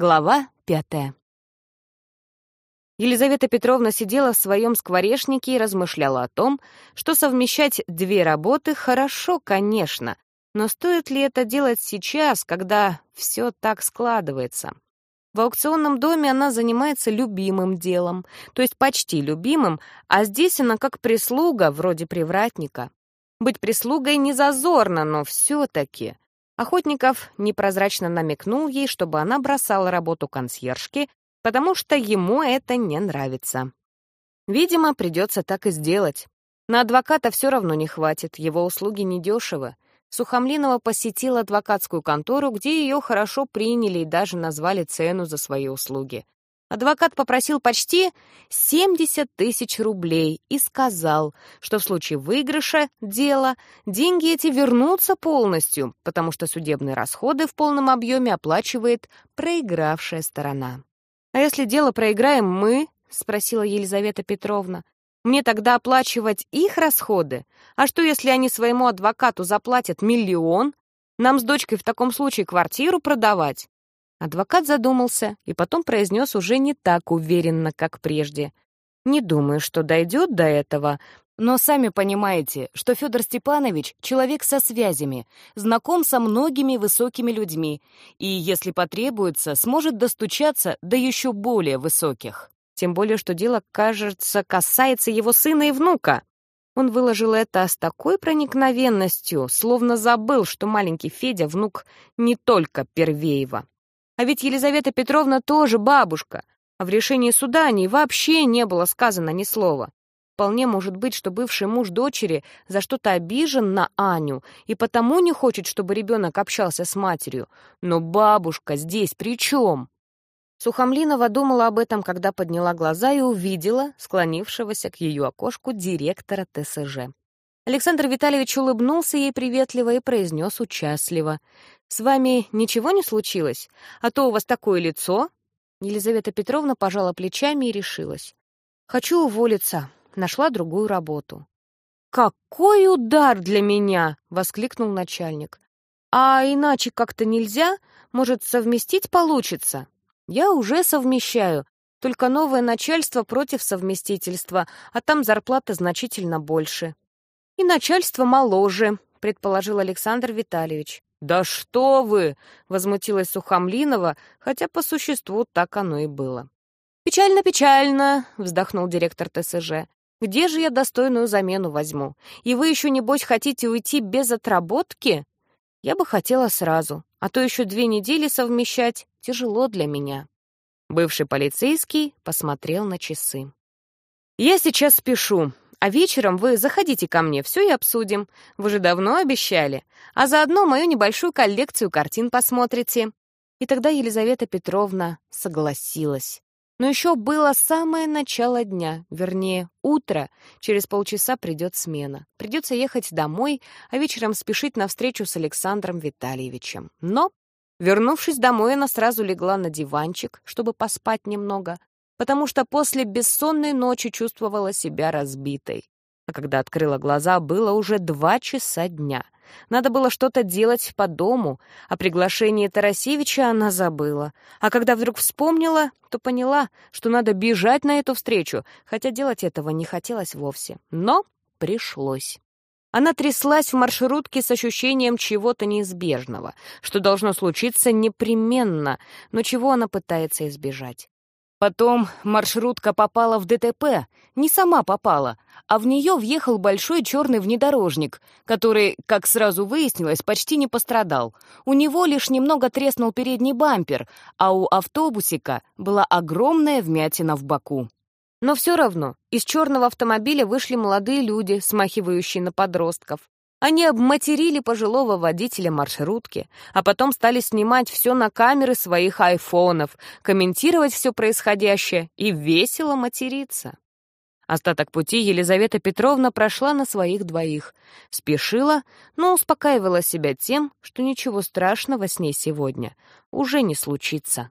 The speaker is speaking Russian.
Глава пятая. Елизавета Петровна сидела в своем скворечнике и размышляла о том, что совмещать две работы хорошо, конечно, но стоит ли это делать сейчас, когда все так складывается? В аукционном доме она занимается любимым делом, то есть почти любимым, а здесь она как прислуга, вроде привратника. Быть прислугой не зазорно, но все-таки. Охотников непрозрачно намекнул ей, чтобы она бросала работу консьержки, потому что ему это не нравится. Видимо, придется так и сделать. На адвоката все равно не хватит, его услуги недешевы. Сухомлинова посетила адвокатскую контору, где ее хорошо приняли и даже назвали цену за свои услуги. Адвокат попросил почти 70 тысяч рублей и сказал, что в случае выигрыша дела деньги эти вернутся полностью, потому что судебные расходы в полном объеме оплачивает проигравшая сторона. «А если дело проиграем мы?» — спросила Елизавета Петровна. «Мне тогда оплачивать их расходы? А что, если они своему адвокату заплатят миллион? Нам с дочкой в таком случае квартиру продавать?» Адвокат задумался и потом произнес уже не так уверенно, как прежде. «Не думаю, что дойдет до этого, но сами понимаете, что Федор Степанович — человек со связями, знаком со многими высокими людьми, и, если потребуется, сможет достучаться до еще более высоких. Тем более, что дело, кажется, касается его сына и внука». Он выложил это с такой проникновенностью, словно забыл, что маленький Федя — внук не только Первеева. А ведь Елизавета Петровна тоже бабушка, а в решении суда о ней вообще не было сказано ни слова. Вполне может быть, что бывший муж дочери за что-то обижен на Аню и потому не хочет, чтобы ребенок общался с матерью. Но бабушка здесь при чем? Сухомлинова думала об этом, когда подняла глаза и увидела склонившегося к ее окошку директора ТСЖ. Александр Витальевич улыбнулся ей приветливо и произнес участливо. «С вами ничего не случилось? А то у вас такое лицо!» Елизавета Петровна пожала плечами и решилась. «Хочу уволиться. Нашла другую работу». «Какой удар для меня!» — воскликнул начальник. «А иначе как-то нельзя? Может, совместить получится?» «Я уже совмещаю, только новое начальство против совместительства, а там зарплата значительно больше». «И начальство моложе», — предположил Александр Витальевич. «Да что вы!» — возмутилась Сухомлинова, хотя по существу так оно и было. «Печально-печально!» — вздохнул директор ТСЖ. «Где же я достойную замену возьму? И вы еще, небось, хотите уйти без отработки?» «Я бы хотела сразу, а то еще две недели совмещать тяжело для меня». Бывший полицейский посмотрел на часы. «Я сейчас спешу. А вечером вы заходите ко мне, все и обсудим. Вы же давно обещали. А заодно мою небольшую коллекцию картин посмотрите». И тогда Елизавета Петровна согласилась. Но еще было самое начало дня, вернее, утро. Через полчаса придет смена. Придется ехать домой, а вечером спешить на встречу с Александром Витальевичем. Но, вернувшись домой, она сразу легла на диванчик, чтобы поспать немного, потому что после бессонной ночи чувствовала себя разбитой. А когда открыла глаза, было уже два часа дня. Надо было что-то делать по дому, а приглашение Тарасевича она забыла. А когда вдруг вспомнила, то поняла, что надо бежать на эту встречу, хотя делать этого не хотелось вовсе. Но пришлось. Она тряслась в маршрутке с ощущением чего-то неизбежного, что должно случиться непременно, но чего она пытается избежать. Потом маршрутка попала в ДТП. Не сама попала, а в нее въехал большой черный внедорожник, который, как сразу выяснилось, почти не пострадал. У него лишь немного треснул передний бампер, а у автобусика была огромная вмятина в боку. Но все равно из черного автомобиля вышли молодые люди, смахивающие на подростков. Они обматерили пожилого водителя маршрутки, а потом стали снимать все на камеры своих айфонов, комментировать все происходящее и весело материться. Остаток пути Елизавета Петровна прошла на своих двоих. Спешила, но успокаивала себя тем, что ничего страшного с ней сегодня уже не случится.